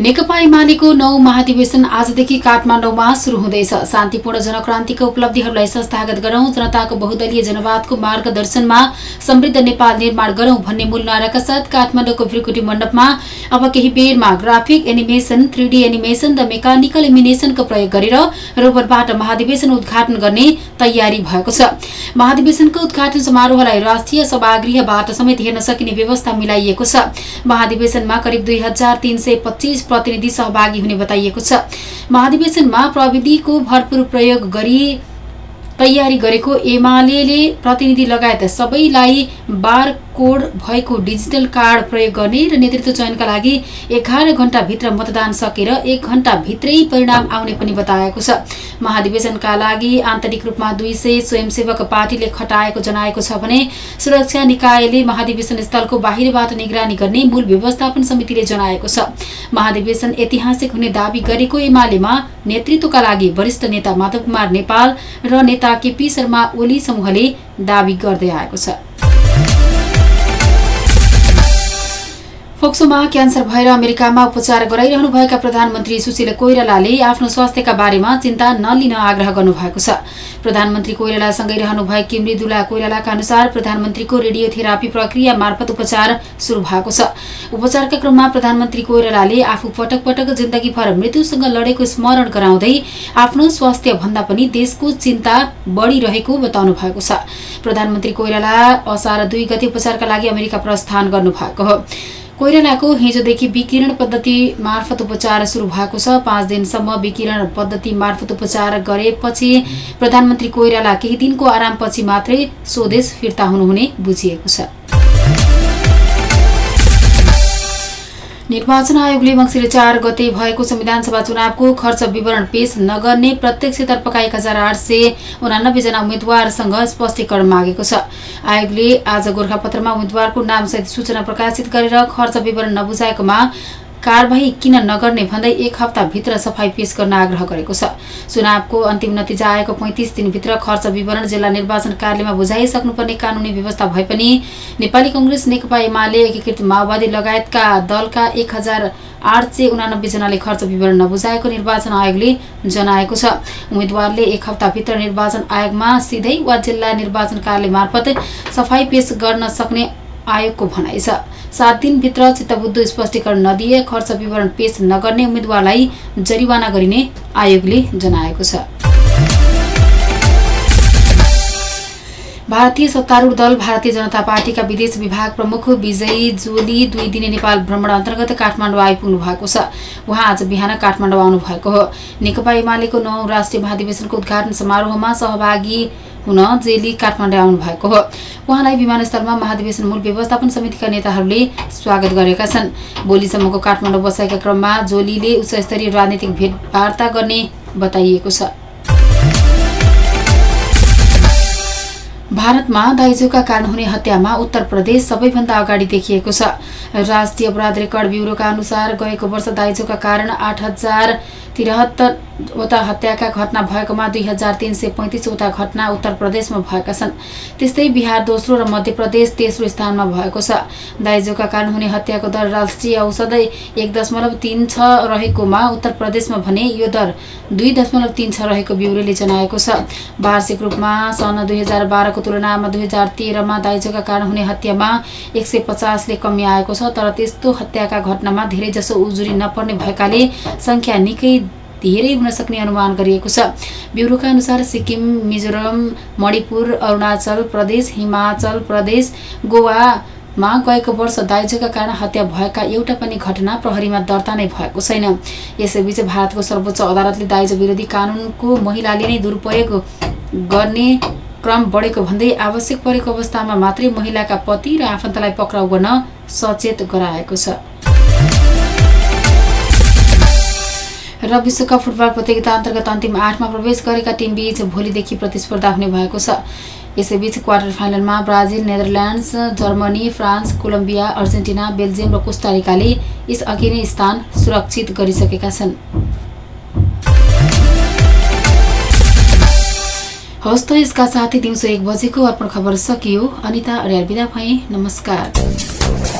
नेकपा एमालेको नौ महाधिवेशन आजदेखि काठमाडौँमा शुरू हुँदैछ। शान्तिपूर्ण जनक्रान्तिको उपलब्धिहरूलाई संस्थागत गरौं जनताको बहुदलीय जनवादको मार्गदर्शनमा समृद्ध नेपाल निर्माण गरौं भन्ने मूल नाराका साथ काठमाडौँको भ्रिकुटी मण्डपमा अब केही बेरमा ग्राफिक एनिमेसन थ्री एनिमेसन र मेकानिकल एमिनेसनको प्रयोग गरेर रोबोटबाट महाधिवेशन उद्घाटन गर्ने तयारी भएको छ। महाधिवेशनको उद्घाटन समारोहलाई राष्ट्रिय सभागृहबाट समेत हेर्न सकिने व्यवस्था मिलाइएको छ। महाधिवेशनमा करिब दुई प्रतिनिधि सहभागी हुने बताइएको छ। महाधिवेशनमा प्रविधिको भरपूर प्रयोग गरी तयारी गरेको एमाले प्रतिनिधि लगायत सबैलाई बार कोड भएको डिजिटल कार्ड प्रयोग गर्ने र नेतृत्व चयनका लागि एघार घण्टाभित्र मतदान सकेर एक घण्टाभित्रै परिणाम आउने पनि बताएको छ। महाधिवेशनका लागि आन्तरिक रूपमा दुई सय स्वयंसेवक पार्टीले खटाएको जनाएको छ भने सुरक्षा निकायले महाधिवेशन स्थलको बाहिरबाट निगरानी गर्ने मूल व्यवस्थापन समितिले जनाएको छ। महाधिवेशन ऐतिहासिक हुने दावी गरेको एमालेमा नेतृत्वका लागि वरिष्ठ नेता माधव कुमार नेपाल र नेता केपी शर्मा ओली समूहले दावी गर्दै आएको छ। फोक्सोमा क्यान्सर भएर अमेरिकामा उपचार गराइरहनुभएका प्रधानमन्त्री सुशील कोइरालाले आफ्नो स्वास्थ्यका बारेमा चिन्ता नलिन आग्रह गर्नुभएको छ। प्रधानमन्त्री कोइरालासँगै रहनुभएकी मृदुला कोइरालाका अनुसार प्रधानमन्त्रीको रेडियोथेरापी प्रक्रिया मार्फत उपचार शुरू भएको छ। उपचारका क्रममा प्रधानमन्त्री कोइरालाले आफू पटक पटक जिन्दगीभर मृत्युसँग लडेको स्मरण गराउँदै आफ्नो स्वास्थ्य भन्दा पनि देशको चिन्ता बढ़िरहेको बताउनु भएको छ। प्रधानमन्त्री कोइराला असार दुई गते उपचारका लागि अमेरिका प्रस्थान गर्नुभएको हो। कोइरालाको हिजोदेखि विकिरण पद्धति मार्फत उपचार सुरु भएको छ। पाँच दिनसम्म विकिरण पद्धति मार्फत उपचार गरेपछि प्रधानमन्त्री कोइराला केही दिनको आरामपछि मात्रै स्वदेश फिर्ता हुनुहुने बुझिएको छ। निर्वाचन आयोगले मङ्सिर चार गते भएको संविधान सभा चुनावको खर्च विवरण पेश नगर्ने प्रत्यक्षतर्फका एक हजार आठ सय उनानब्बेजना उम्मेद्वारसँग स्पष्टीकरण मागेको छ। आयोगले आज गोर्खापत्रमा उम्मेद्वारको नामसहित सूचना प्रकाशित गरेर खर्च विवरण नबुझाएकोमा कारवाही किन नगर्ने भन्दै एक हप्ताभित्र सफाई पेश गर्न आग्रह गरेको छ। चुनावको अन्तिम नतिजा आएको पैँतिस दिनभित्र खर्च विवरण जिल्ला निर्वाचन कार्यालयमा बुझाइसक्नुपर्ने कानूनी व्यवस्था भए पनि नेपाली कङ्ग्रेस नेकपा एमाले एकीकृत माओवादी लगायतका दलका एक हजार आठ सय उनानब्बेजनाले खर्च विवरण नबुझाएको निर्वाचन आयोगले जनाएको छ। उम्मेद्वारले एक हप्ताभित्र निर्वाचन आयोगमा सिधै वा जिल्ला निर्वाचन कार्यालय मार्फत सफाई पेश गर्न सक्ने आयोगको भनाइ छ। सात दिनभित्र चित्तबुद्ध स्पष्टीकरण नदिए खर्च विवरण पेश नगर्ने उम्मेद्वारलाई जरिवाना गरिने आयोगले जनाएको छ। भारतीय सत्तारूढ दल भारतीय जनता पार्टीका विदेश विभाग प्रमुख विजय जोली दुई दिने नेपाल भ्रमण अन्तर्गत काठमाडौँ आइपुग्नु भएको छ। उहाँ आज बिहान काठमाडौँ आउनु भएको हो। नेकपा एमालेको नौ राष्ट्रिय महाधिवेशनको उद्घाटन समारोहमा सहभागी हुन जेली काठमाडौँ आउनु भएको हो। उहाँलाई विमानस्थलमा महाधिवेशन मूल व्यवस्थापन समितिका नेताहरूले स्वागत गरेका छन्। भोलिसम्मको काठमाडौँ बसाइका क्रममा जोलीले उच्चस्तरीय राजनीतिक भेटवार्ता गर्ने बताइएको छ। भारतमा दाइजोका कारण हुने हत्यामा उत्तर प्रदेश सबैभन्दा अगाडि देखिएको छ। राष्ट्रिय अपराध रेकर्ड ब्युरोका अनुसार गएको वर्ष दाइजोका कारण आठ हजार तिहत्तरवटा हत्याका घटना भएकोमा दुई हजार तिन सय पैँतिसवटा घटना उत्तर प्रदेशमा भएका छन्। त्यस्तै बिहार दोस्रो र मध्य प्रदेश तेस्रो स्थानमा भएको छ। दाइजोका कारण हुने हत्याको दर राष्ट्रिय औषध एक दशमलव तिन छ रहेकोमा उत्तर प्रदेशमा भने यो दर दुई दशमलव तिन छ रहेको ब्युरोले जनाएको छ। वार्षिक रूपमा सन् दुई हजार बाह्रको तुलनामा दुई हजार तेह्रमा दाइजोका कारण हुने हत्यामा एक सय पचासले कमी आएको छ तर त्यस्तो हत्याका घटनामा धेरैजसो उजुरी नपर्ने भएकाले सङ्ख्या निकै धेरै हुन सक्ने अनुमान गरिएको छ। ब्युरोका अनुसार सिक्किम मिजोरम मणिपुर अरुणाचल प्रदेश हिमाचल प्रदेश गोवामा गएको वर्ष दाइजोका कारण हत्या भएका एउटा पनि घटना प्रहरीमा दर्ता नै भएको छैन। यसैबीच भारतको सर्वोच्च अदालतले दाइजो विरोधी कानूनको महिलाले नै दुरुपयोग गर्ने क्रम बढेको भन्दै आवश्यक परेको अवस्थामा मात्रै महिलाका पति र आफन्तलाई पक्राउ गर्न सचेत गराएको छ। र विश्वकप फुटबल प्रतियोगिता अन्तर्गत अन्तिम आठमा प्रवेश गरेका टिमबीच भोलिदेखि प्रतिस्पर्धा हुने भएको छ। यसैबीच क्वार्टर फाइनलमा Brazil Netherlands Germany France Colombia Argentina Belgium र कोस्टारिकाले यसअघि नै स्थान सुरक्षित गरिसकेका छन्। हवस् त यसका साथै दिउँसो एक बजेको अर्पण खबर सकियो। अनिता अर्याल बिदा भए। नमस्कार।